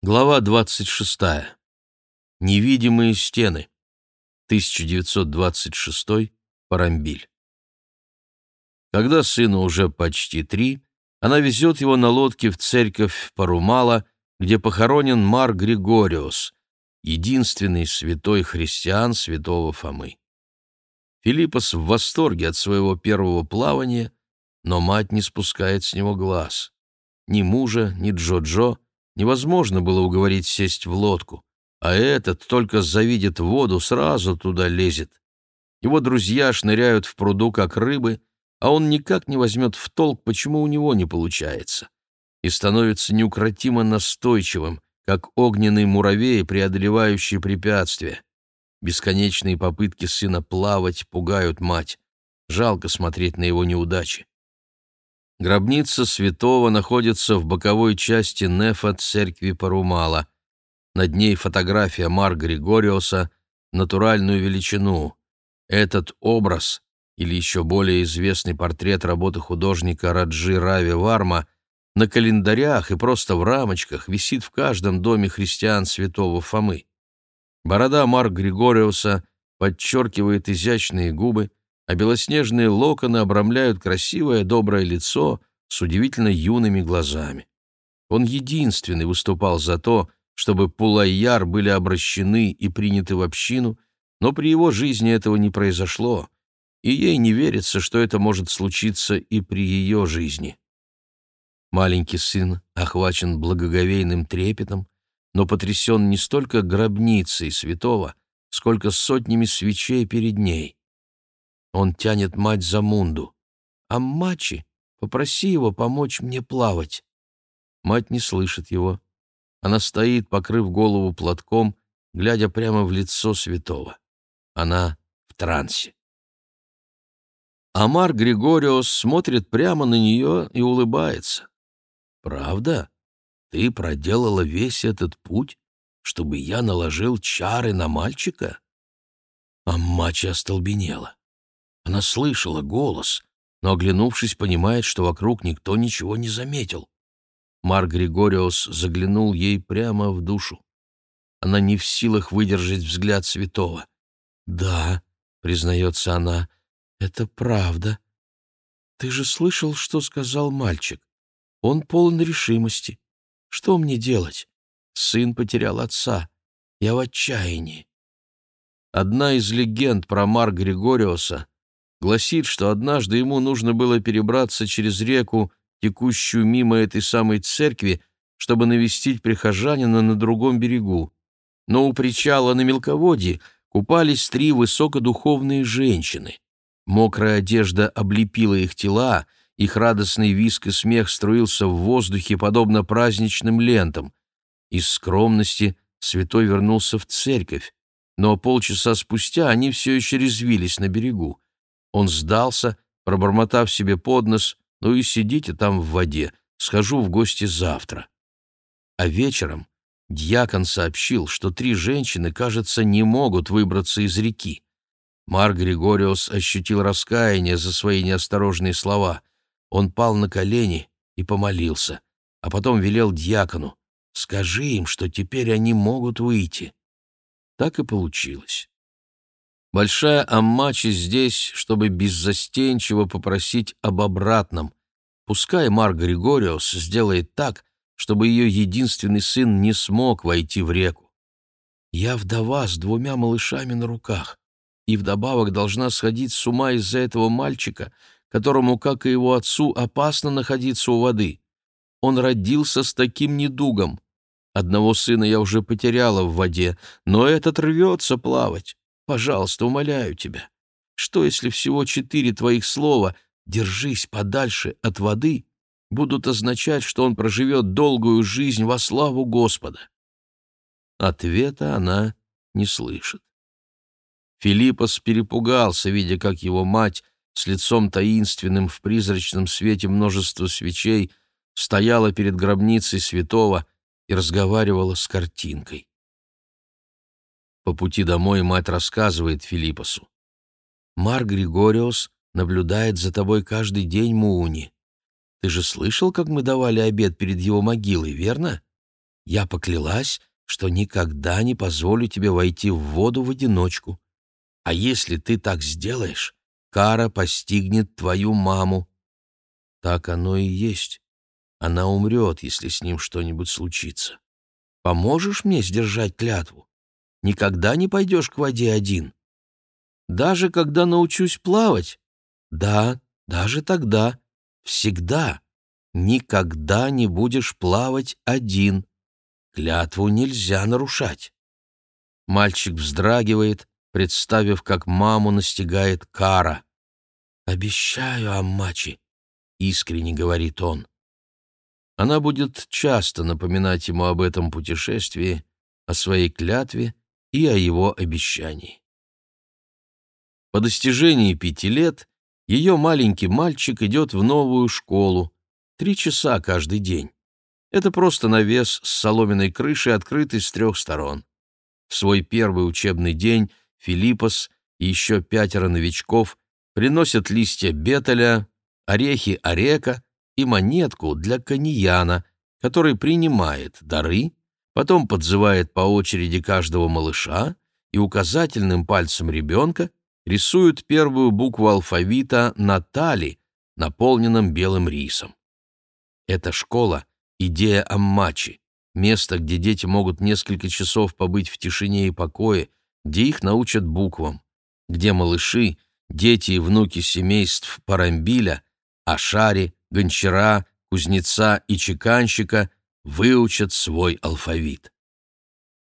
Глава 26. Невидимые стены. 1926. Парамбиль. Когда сыну уже почти три, она везет его на лодке в церковь Парумала, где похоронен Мар Григориос, единственный святой христиан святого Фомы. Филиппос в восторге от своего первого плавания, но мать не спускает с него глаз. Ни мужа, ни Джо-Джо невозможно было уговорить сесть в лодку, а этот только завидит воду, сразу туда лезет. Его друзья шныряют в пруду, как рыбы, а он никак не возьмет в толк, почему у него не получается, и становится неукротимо настойчивым, как огненный муравей, преодолевающий препятствия. Бесконечные попытки сына плавать пугают мать. Жалко смотреть на его неудачи. Гробница святого находится в боковой части нефа церкви Парумала. Над ней фотография Мар Григориоса натуральную величину. Этот образ, или еще более известный портрет работы художника Раджи Рави Варма, на календарях и просто в рамочках висит в каждом доме христиан святого Фомы. Борода Мар Григориуса подчеркивает изящные губы, а белоснежные локоны обрамляют красивое доброе лицо с удивительно юными глазами. Он единственный выступал за то, чтобы Пулайяр были обращены и приняты в общину, но при его жизни этого не произошло, и ей не верится, что это может случиться и при ее жизни. Маленький сын охвачен благоговейным трепетом, но потрясен не столько гробницей святого, сколько сотнями свечей перед ней. Он тянет мать за мунду. «Аммачи, попроси его помочь мне плавать». Мать не слышит его. Она стоит, покрыв голову платком, глядя прямо в лицо святого. Она в трансе. Амар Григориос смотрит прямо на нее и улыбается. «Правда? Ты проделала весь этот путь, чтобы я наложил чары на мальчика?» Аммачи остолбенела. Она слышала голос, но, оглянувшись, понимает, что вокруг никто ничего не заметил. Мар Григориос заглянул ей прямо в душу. Она не в силах выдержать взгляд святого. «Да», — признается она, — «это правда. Ты же слышал, что сказал мальчик. Он полон решимости. Что мне делать? Сын потерял отца. Я в отчаянии». Одна из легенд про Мар Григориоса гласит, что однажды ему нужно было перебраться через реку, текущую мимо этой самой церкви, чтобы навестить прихожанина на другом берегу. Но у причала на мелководье купались три высокодуховные женщины. Мокрая одежда облепила их тела, их радостный виск и смех струился в воздухе, подобно праздничным лентам. Из скромности святой вернулся в церковь, но полчаса спустя они все еще резвились на берегу. Он сдался, пробормотав себе под нос, «Ну и сидите там в воде, схожу в гости завтра». А вечером дьякон сообщил, что три женщины, кажется, не могут выбраться из реки. Мар Григориус ощутил раскаяние за свои неосторожные слова. Он пал на колени и помолился, а потом велел дьякону, «Скажи им, что теперь они могут выйти». Так и получилось. Большая Аммачи здесь, чтобы беззастенчиво попросить об обратном. Пускай Мар Григориус сделает так, чтобы ее единственный сын не смог войти в реку. Я вдова с двумя малышами на руках, и вдобавок должна сходить с ума из-за этого мальчика, которому, как и его отцу, опасно находиться у воды. Он родился с таким недугом. Одного сына я уже потеряла в воде, но этот рвется плавать. Пожалуйста, умоляю тебя. Что, если всего четыре твоих слова «держись подальше от воды» будут означать, что он проживет долгую жизнь во славу Господа? Ответа она не слышит. Филиппос перепугался, видя, как его мать с лицом таинственным в призрачном свете множества свечей стояла перед гробницей святого и разговаривала с картинкой. По пути домой мать рассказывает Филиппосу. «Мар Григориос наблюдает за тобой каждый день, Мууни. Ты же слышал, как мы давали обед перед его могилой, верно? я поклялась, что никогда не позволю тебе войти в воду в одиночку. А если ты так сделаешь, кара постигнет твою маму. Так оно и есть. Она умрет, если с ним что-нибудь случится. Поможешь мне сдержать клятву? Никогда не пойдешь к воде один. Даже когда научусь плавать? Да, даже тогда. Всегда. Никогда не будешь плавать один. Клятву нельзя нарушать. Мальчик вздрагивает, представив, как маму настигает кара. «Обещаю, Аммачи», — искренне говорит он. Она будет часто напоминать ему об этом путешествии, о своей клятве и о его обещании. По достижении пяти лет ее маленький мальчик идет в новую школу, три часа каждый день. Это просто навес с соломенной крышей, открытый с трех сторон. В свой первый учебный день Филиппос и еще пятеро новичков приносят листья бетеля, орехи орека и монетку для каньяна, который принимает дары, потом подзывает по очереди каждого малыша и указательным пальцем ребенка рисует первую букву алфавита на тали, наполненном белым рисом. Эта школа — идея Аммачи, место, где дети могут несколько часов побыть в тишине и покое, где их научат буквам, где малыши, дети и внуки семейств Парамбиля, Ашари, Гончара, Кузнеца и Чеканщика выучат свой алфавит.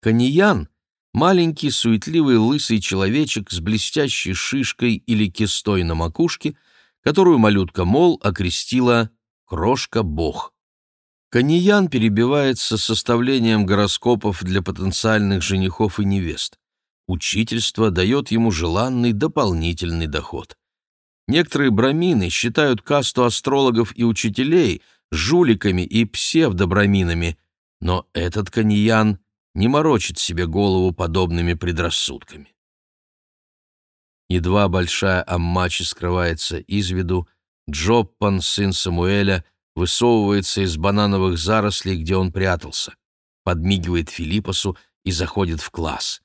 Каньян — маленький суетливый лысый человечек с блестящей шишкой или кистой на макушке, которую малютка Мол окрестила «Крошка-бог». Каньян перебивается составлением гороскопов для потенциальных женихов и невест. Учительство дает ему желанный дополнительный доход. Некоторые брамины считают касту астрологов и учителей жуликами и псевдобраминами, но этот каньян не морочит себе голову подобными предрассудками. Едва большая Аммачи скрывается из виду, Джоппан, сын Самуэля, высовывается из банановых зарослей, где он прятался, подмигивает Филиппосу и заходит в класс.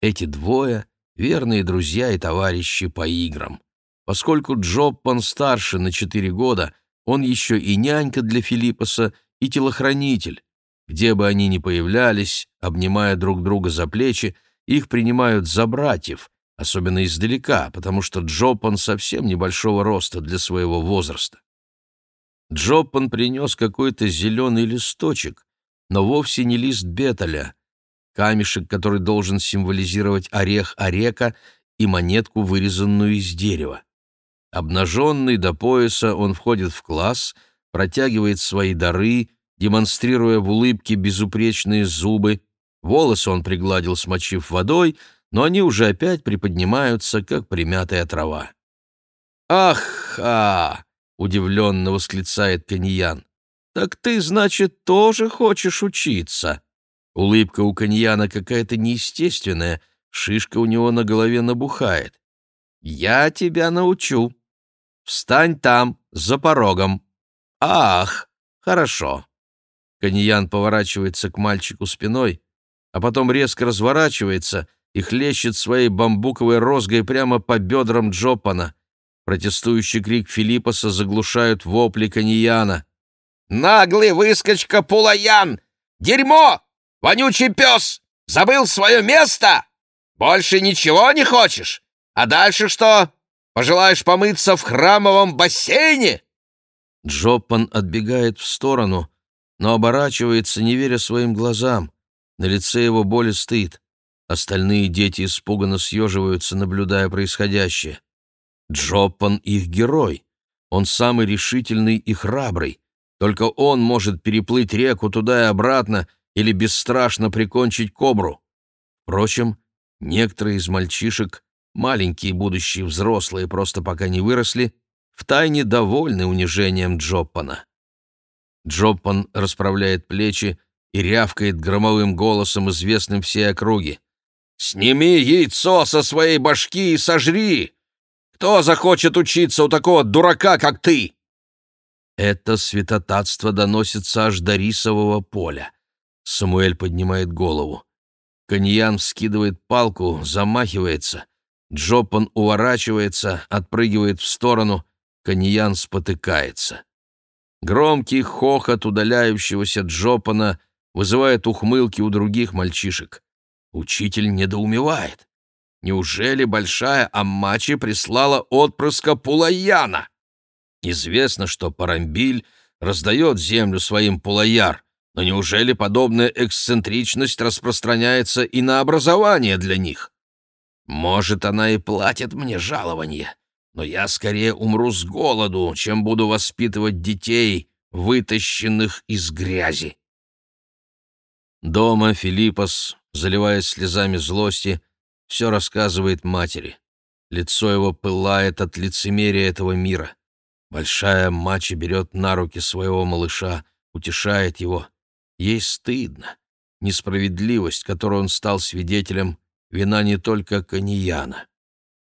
Эти двое — верные друзья и товарищи по играм. Поскольку Джоппан старше на четыре года, он еще и нянька для Филиппоса, и телохранитель. Где бы они ни появлялись, обнимая друг друга за плечи, их принимают за братьев, особенно издалека, потому что Джоппан совсем небольшого роста для своего возраста. Джоппан принес какой-то зеленый листочек, но вовсе не лист беталя, камешек, который должен символизировать орех орека и монетку, вырезанную из дерева. Обнаженный до пояса, он входит в класс, протягивает свои дары, демонстрируя в улыбке безупречные зубы. Волосы он пригладил, смочив водой, но они уже опять приподнимаются, как примятая трава. «Ах-ха!» — удивленно восклицает Каньян. «Так ты, значит, тоже хочешь учиться?» Улыбка у Каньяна какая-то неестественная, шишка у него на голове набухает. «Я тебя научу», Встань там, за порогом. Ах, хорошо. Каньян поворачивается к мальчику спиной, а потом резко разворачивается и хлещет своей бамбуковой розгой прямо по бедрам Джопана. Протестующий крик Филиппоса заглушают вопли Каньяна. «Наглый выскочка Пулаян! Дерьмо! Вонючий пес! Забыл свое место? Больше ничего не хочешь? А дальше что? Пожелаешь помыться в храмовом бассейне?» Джоппан отбегает в сторону, но оборачивается, не веря своим глазам. На лице его боль и стыд. Остальные дети испуганно съеживаются, наблюдая происходящее. Джоппан — их герой. Он самый решительный и храбрый. Только он может переплыть реку туда и обратно или бесстрашно прикончить кобру. Впрочем, некоторые из мальчишек маленькие будущие взрослые просто пока не выросли, втайне довольны унижением Джоппана. Джоппан расправляет плечи и рявкает громовым голосом, известным всей округе. «Сними яйцо со своей башки и сожри! Кто захочет учиться у такого дурака, как ты?» Это святотатство доносится аж до рисового поля. Самуэль поднимает голову. Каньян вскидывает палку, замахивается. Джопан уворачивается, отпрыгивает в сторону. Каньян спотыкается. Громкий хохот удаляющегося Джопана вызывает ухмылки у других мальчишек. Учитель недоумевает. Неужели большая Аммачи прислала отпрыска Пулаяна? Известно, что Парамбиль раздает землю своим Пулаяр, но неужели подобная эксцентричность распространяется и на образование для них? Может, она и платит мне жалование, но я скорее умру с голоду, чем буду воспитывать детей, вытащенных из грязи. Дома Филиппос, заливаясь слезами злости, все рассказывает матери. Лицо его пылает от лицемерия этого мира. Большая мача берет на руки своего малыша, утешает его. Ей стыдно. Несправедливость, которой он стал свидетелем, вина не только Каньяна.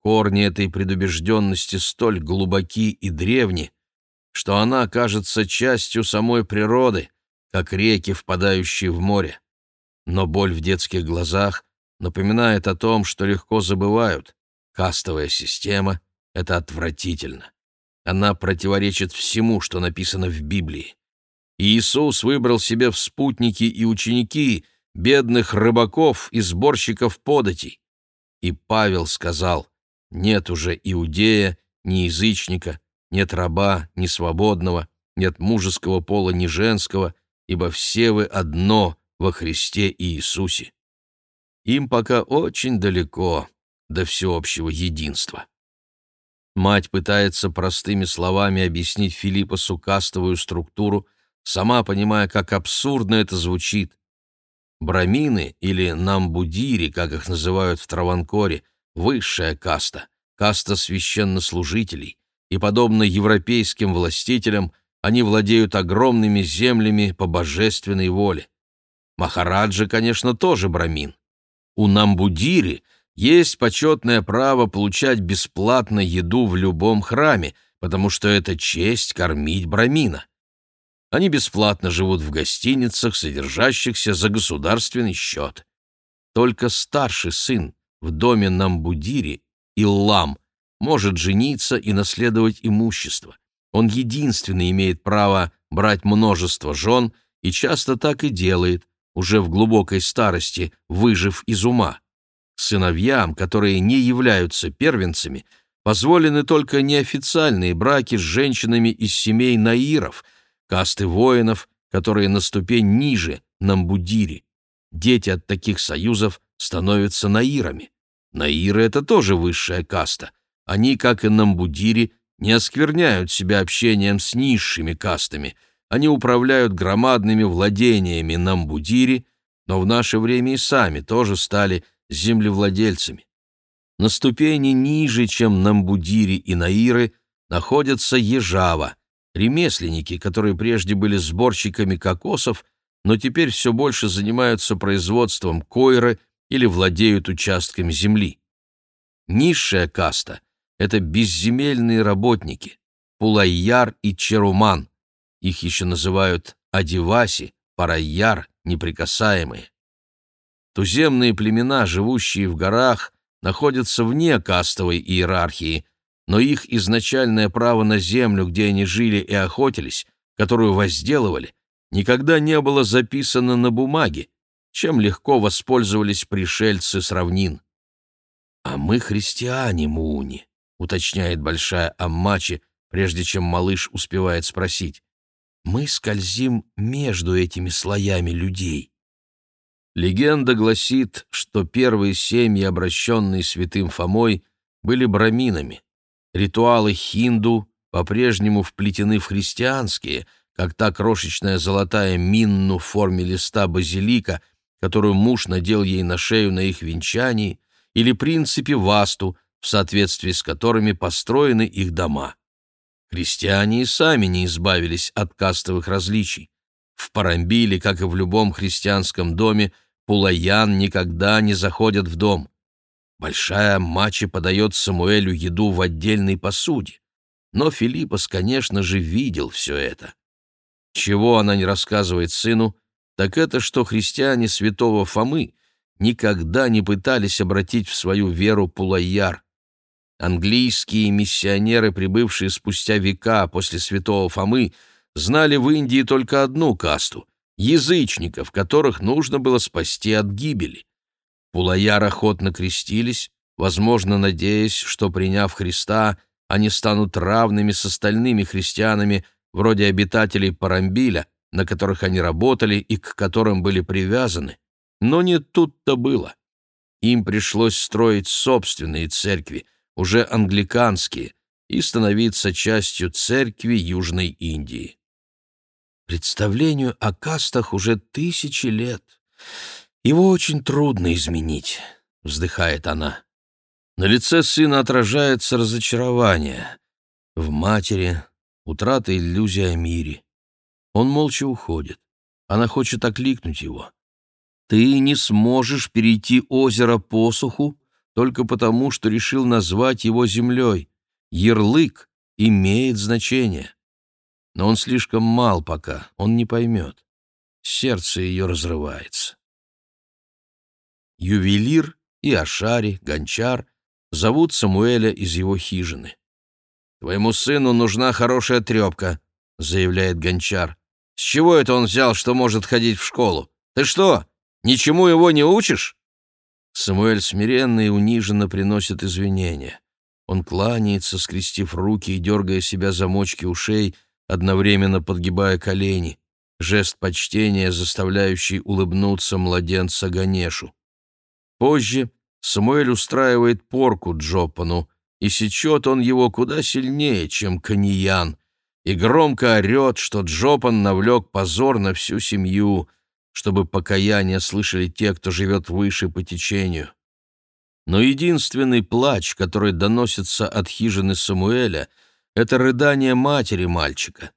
Корни этой предубежденности столь глубоки и древни, что она кажется частью самой природы, как реки, впадающие в море. Но боль в детских глазах напоминает о том, что легко забывают. Кастовая система — это отвратительно. Она противоречит всему, что написано в Библии. Иисус выбрал себе в спутники и ученики бедных рыбаков и сборщиков податей. И Павел сказал, нет уже иудея, ни язычника, нет раба, ни свободного, нет мужеского пола, ни женского, ибо все вы одно во Христе Иисусе. Им пока очень далеко до всеобщего единства. Мать пытается простыми словами объяснить Филиппосу кастовую структуру, сама понимая, как абсурдно это звучит. Брамины или намбудири, как их называют в Траванкоре, высшая каста, каста священнослужителей, и, подобно европейским властителям, они владеют огромными землями по божественной воле. Махараджа, конечно, тоже брамин. У Намбудири есть почетное право получать бесплатно еду в любом храме, потому что это честь кормить брамина. Они бесплатно живут в гостиницах, содержащихся за государственный счет. Только старший сын в доме Намбудири, Иллам, может жениться и наследовать имущество. Он единственный имеет право брать множество жен и часто так и делает, уже в глубокой старости, выжив из ума. Сыновьям, которые не являются первенцами, позволены только неофициальные браки с женщинами из семей наиров, касты воинов, которые на ступень ниже Намбудири. Дети от таких союзов становятся наирами. Наиры — это тоже высшая каста. Они, как и Намбудири, не оскверняют себя общением с низшими кастами — они управляют громадными владениями Намбудири, но в наше время и сами тоже стали землевладельцами. На ступени ниже, чем Намбудири и Наиры, находятся Ежава, ремесленники, которые прежде были сборщиками кокосов, но теперь все больше занимаются производством койры или владеют участками земли. Низшая каста — это безземельные работники, Пулайяр и Черуман, их еще называют Адиваси, Парайяр, неприкасаемые. Туземные племена, живущие в горах, находятся вне кастовой иерархии, но их изначальное право на землю, где они жили и охотились, которую возделывали, никогда не было записано на бумаге, чем легко воспользовались пришельцы с равнин. «А мы христиане, Муни», — уточняет большая Аммачи, прежде чем малыш успевает спросить мы скользим между этими слоями людей. Легенда гласит, что первые семьи, обращенные святым Фомой, были браминами. Ритуалы хинду по-прежнему вплетены в христианские, как та крошечная золотая минну в форме листа базилика, которую муж надел ей на шею на их венчании, или принципе васту, в соответствии с которыми построены их дома. Христиане и сами не избавились от кастовых различий. В Парамбиле, как и в любом христианском доме, пулаян никогда не заходят в дом. Большая мачи подает Самуэлю еду в отдельной посуде. Но Филиппос, конечно же, видел все это. Чего она не рассказывает сыну, так это что христиане святого Фомы никогда не пытались обратить в свою веру Пулайяр. Английские миссионеры, прибывшие спустя века после святого Фомы, знали в Индии только одну касту — язычников, которых нужно было спасти от гибели. Пулаяр охотно крестились, возможно, надеясь, что, приняв Христа, они станут равными с остальными христианами, вроде обитателей Парамбиля, на которых они работали и к которым были привязаны. Но не тут-то было. Им пришлось строить собственные церкви, уже англиканские, и становиться частью церкви Южной Индии. Представлению о кастах уже тысячи лет. Его очень трудно изменить, вздыхает она. На лице сына отражается разочарование. В матери утрата иллюзии о мире. Он молча уходит. Она хочет окликнуть его. Ты не сможешь перейти озеро посуху только потому, что решил назвать его землей. Ярлык имеет значение. Но он слишком мал пока, он не поймет. Сердце ее разрывается. Ювелир и Ашари, Гончар зовут Самуэля из его хижины. «Твоему сыну нужна хорошая трепка», — заявляет Гончар. «С чего это он взял, что может ходить в школу? Ты что, ничему его не учишь?» Самуэль смиренно и униженно приносит извинения. Он кланяется, скрестив руки и дергая себя замочки ушей, одновременно подгибая колени. Жест почтения, заставляющий улыбнуться младенца Ганешу. Позже Самуэль устраивает порку Джопану, и сечет он его куда сильнее, чем Каньян, и громко орет, что Джопан навлек позор на всю семью, чтобы покаяние слышали те, кто живет выше по течению. Но единственный плач, который доносится от хижины Самуэля, это рыдание матери мальчика.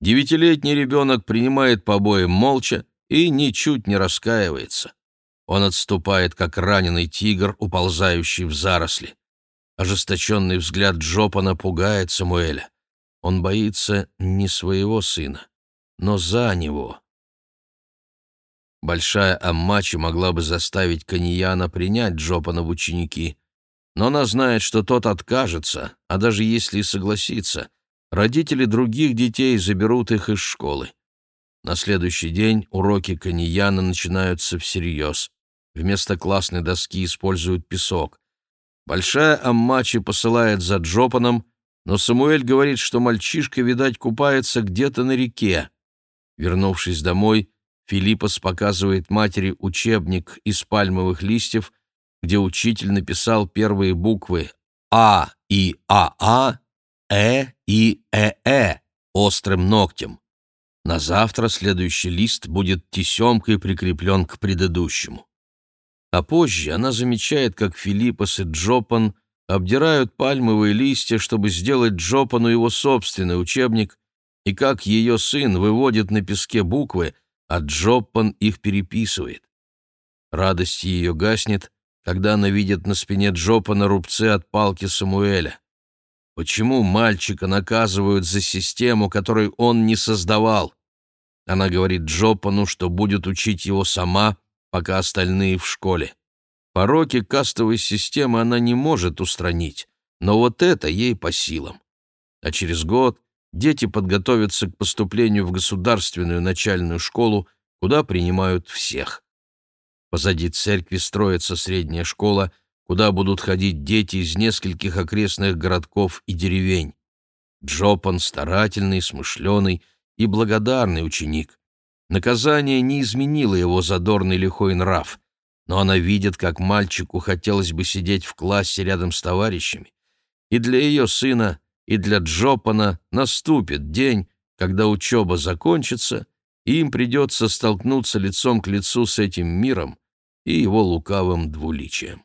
Девятилетний ребенок принимает побои молча и ничуть не раскаивается. Он отступает, как раненый тигр, уползающий в заросли. Ожесточенный взгляд Джопа напугает Самуэля. Он боится не своего сына, но за него. Большая Аммачи могла бы заставить Каньяна принять Джопана в ученики, но она знает, что тот откажется, а даже если и согласится, родители других детей заберут их из школы. На следующий день уроки Каньяна начинаются всерьез. Вместо классной доски используют песок. Большая Аммачи посылает за Джопаном, но Самуэль говорит, что мальчишка, видать, купается где-то на реке. Вернувшись домой, Филиппос показывает матери учебник из пальмовых листьев, где учитель написал первые буквы А и АА, Э и ЭЭ острым ногтем. На завтра следующий лист будет тесемкой прикреплен к предыдущему. А позже она замечает, как Филиппос и Джопан обдирают пальмовые листья, чтобы сделать Джопану его собственный учебник, и как ее сын выводит на песке буквы, а Джопан их переписывает. Радость ее гаснет, когда она видит на спине Джопана рубцы от палки Самуэля. Почему мальчика наказывают за систему, которую он не создавал? Она говорит Джопану, что будет учить его сама, пока остальные в школе. Пороки кастовой системы она не может устранить, но вот это ей по силам. А через год дети подготовятся к поступлению в государственную начальную школу, куда принимают всех. Позади церкви строится средняя школа, куда будут ходить дети из нескольких окрестных городков и деревень. Джопан старательный, смышленый и благодарный ученик. Наказание не изменило его задорный лихой нрав, но она видит, как мальчику хотелось бы сидеть в классе рядом с товарищами. И для ее сына, и для Джопана наступит день, когда учеба закончится, и им придется столкнуться лицом к лицу с этим миром и его лукавым двуличием.